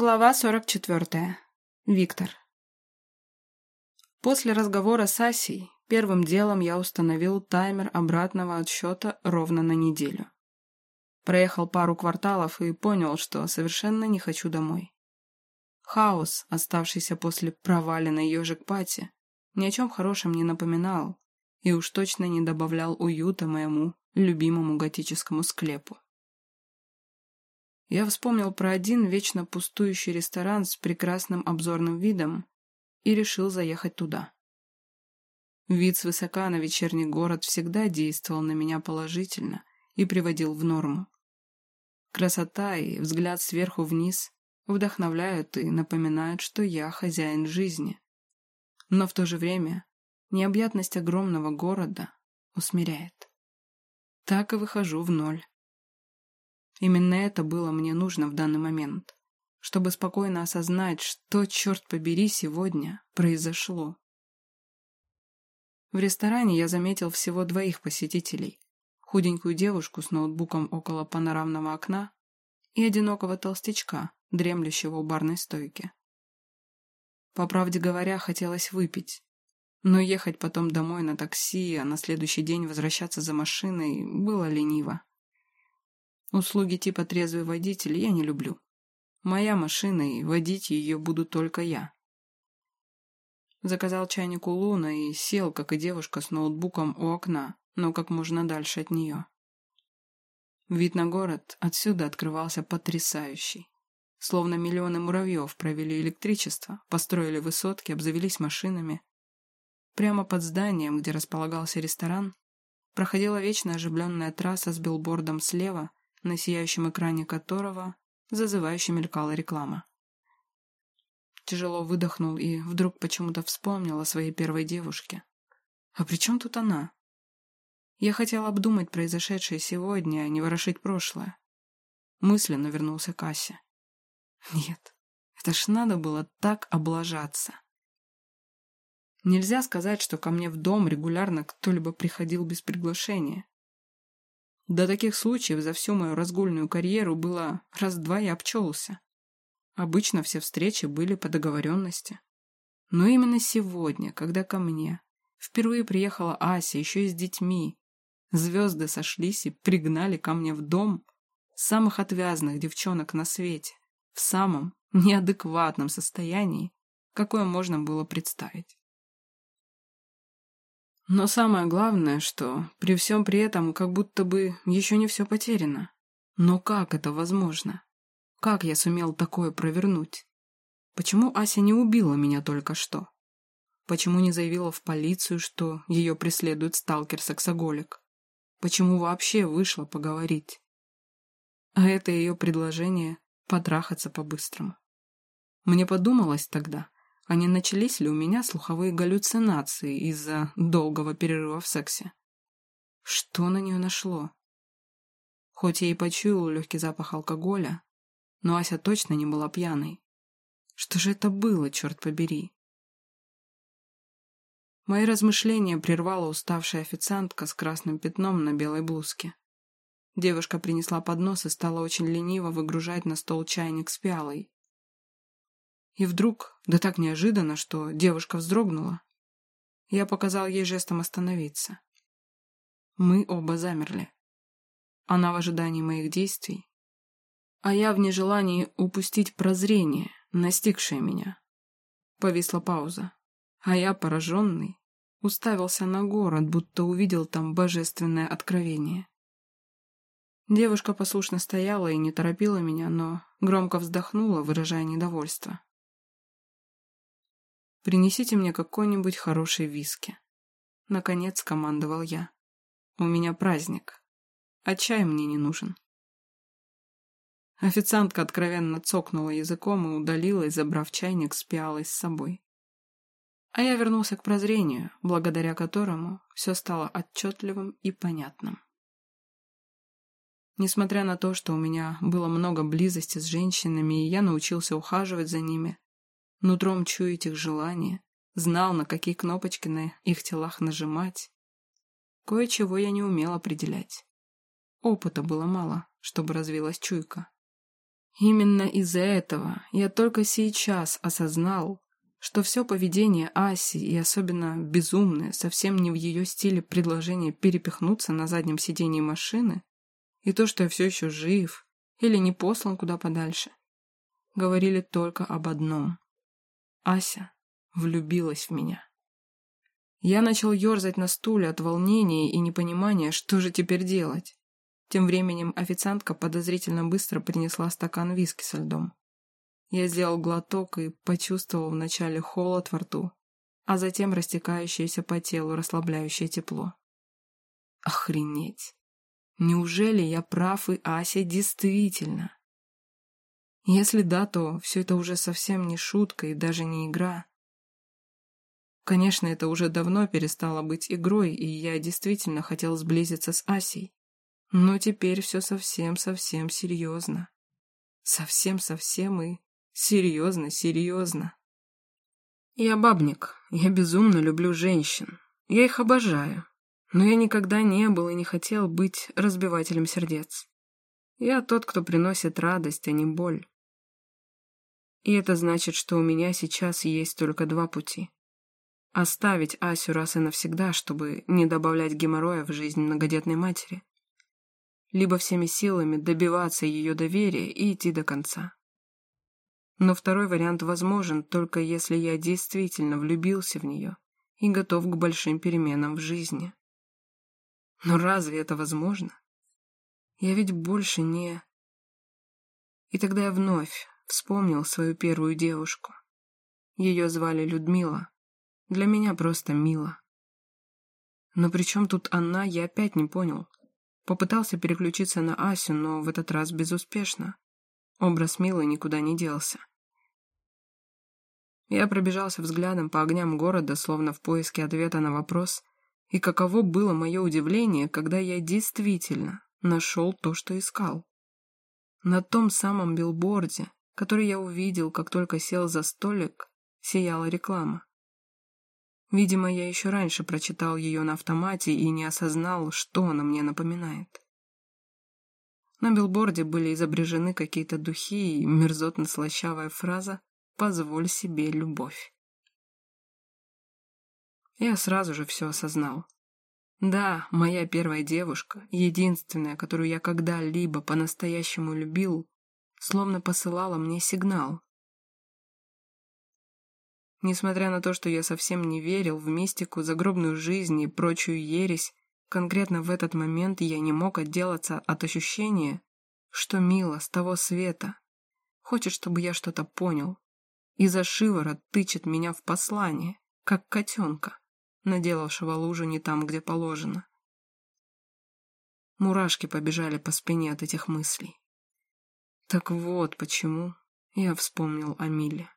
Глава 44. Виктор. После разговора с Асей первым делом я установил таймер обратного отсчета ровно на неделю. Проехал пару кварталов и понял, что совершенно не хочу домой. Хаос, оставшийся после проваленной ежик пати, ни о чем хорошем не напоминал и уж точно не добавлял уюта моему любимому готическому склепу. Я вспомнил про один вечно пустующий ресторан с прекрасным обзорным видом и решил заехать туда. Вид свысока на вечерний город всегда действовал на меня положительно и приводил в норму. Красота и взгляд сверху вниз вдохновляют и напоминают, что я хозяин жизни. Но в то же время необъятность огромного города усмиряет. Так и выхожу в ноль. Именно это было мне нужно в данный момент, чтобы спокойно осознать, что, черт побери, сегодня произошло. В ресторане я заметил всего двоих посетителей. Худенькую девушку с ноутбуком около панорамного окна и одинокого толстячка, дремлющего у барной стойки. По правде говоря, хотелось выпить. Но ехать потом домой на такси, а на следующий день возвращаться за машиной было лениво. Услуги типа трезвый водитель я не люблю. Моя машина, и водить ее буду только я. Заказал чайник у Луна и сел, как и девушка, с ноутбуком у окна, но как можно дальше от нее. Вид на город отсюда открывался потрясающий. Словно миллионы муравьев провели электричество, построили высотки, обзавелись машинами. Прямо под зданием, где располагался ресторан, проходила вечно оживленная трасса с билбордом слева на сияющем экране которого зазывающе мелькала реклама. Тяжело выдохнул и вдруг почему-то вспомнил о своей первой девушке. А при чем тут она? Я хотел обдумать произошедшее сегодня, а не ворошить прошлое. Мысленно вернулся к Асе. Нет, это ж надо было так облажаться. Нельзя сказать, что ко мне в дом регулярно кто-либо приходил без приглашения. До таких случаев за всю мою разгульную карьеру было раз-два я обчелся. Обычно все встречи были по договоренности. Но именно сегодня, когда ко мне впервые приехала Ася, еще и с детьми, звезды сошлись и пригнали ко мне в дом самых отвязных девчонок на свете, в самом неадекватном состоянии, какое можно было представить. Но самое главное, что при всем при этом как будто бы еще не все потеряно. Но как это возможно? Как я сумел такое провернуть? Почему Ася не убила меня только что? Почему не заявила в полицию, что ее преследует сталкер-сексоголик? Почему вообще вышла поговорить? А это ее предложение потрахаться по-быстрому. Мне подумалось тогда, а не начались ли у меня слуховые галлюцинации из-за долгого перерыва в сексе? Что на нее нашло? Хоть я и почуял легкий запах алкоголя, но Ася точно не была пьяной. Что же это было, черт побери? Мои размышления прервала уставшая официантка с красным пятном на белой блузке. Девушка принесла поднос и стала очень лениво выгружать на стол чайник с пиалой. И вдруг, да так неожиданно, что девушка вздрогнула, я показал ей жестом остановиться. Мы оба замерли. Она в ожидании моих действий, а я в нежелании упустить прозрение, настигшее меня. Повисла пауза, а я, пораженный, уставился на город, будто увидел там божественное откровение. Девушка послушно стояла и не торопила меня, но громко вздохнула, выражая недовольство. Принесите мне какой-нибудь хороший виски. Наконец командовал я. У меня праздник, а чай мне не нужен. Официантка откровенно цокнула языком и удалилась, забрав чайник с пиалой с собой. А я вернулся к прозрению, благодаря которому все стало отчетливым и понятным. Несмотря на то, что у меня было много близости с женщинами, и я научился ухаживать за ними, Нутром чуять их желания, знал, на какие кнопочки на их телах нажимать. Кое-чего я не умел определять. Опыта было мало, чтобы развилась чуйка. Именно из-за этого я только сейчас осознал, что все поведение Аси и особенно безумное, совсем не в ее стиле предложение перепихнуться на заднем сидении машины, и то, что я все еще жив или не послан куда подальше, говорили только об одном. Ася влюбилась в меня. Я начал ерзать на стуле от волнения и непонимания, что же теперь делать. Тем временем официантка подозрительно быстро принесла стакан виски со льдом. Я сделал глоток и почувствовал вначале холод во рту, а затем растекающееся по телу расслабляющее тепло. Охренеть! Неужели я прав и Ася действительно? Если да, то все это уже совсем не шутка и даже не игра. Конечно, это уже давно перестало быть игрой, и я действительно хотел сблизиться с Асей. Но теперь все совсем-совсем серьезно. Совсем-совсем и серьезно-серьезно. Я бабник, я безумно люблю женщин. Я их обожаю. Но я никогда не был и не хотел быть разбивателем сердец. Я тот, кто приносит радость, а не боль. И это значит, что у меня сейчас есть только два пути. Оставить Асю раз и навсегда, чтобы не добавлять геморроя в жизнь многодетной матери либо всеми силами добиваться ее доверия и идти до конца. Но второй вариант возможен только если я действительно влюбился в нее и готов к большим переменам в жизни. Но разве это возможно? Я ведь больше не... И тогда я вновь вспомнил свою первую девушку. Ее звали Людмила. Для меня просто Мила. Но при чем тут она, я опять не понял. Попытался переключиться на Асю, но в этот раз безуспешно. Образ Милы никуда не делся. Я пробежался взглядом по огням города, словно в поиске ответа на вопрос, и каково было мое удивление, когда я действительно нашел то, что искал. На том самом билборде, который я увидел, как только сел за столик, сияла реклама. Видимо, я еще раньше прочитал ее на автомате и не осознал, что она мне напоминает. На билборде были изображены какие-то духи и мерзотно-слащавая фраза «Позволь себе любовь». Я сразу же все осознал. Да, моя первая девушка, единственная, которую я когда-либо по-настоящему любил, словно посылала мне сигнал, Несмотря на то, что я совсем не верил в мистику, загробную жизнь и прочую ересь, конкретно в этот момент я не мог отделаться от ощущения, что Мила с того света хочет, чтобы я что-то понял, и за шиворот тычет меня в послание, как котенка, наделавшего лужу не там, где положено. Мурашки побежали по спине от этих мыслей. Так вот почему я вспомнил о Миле.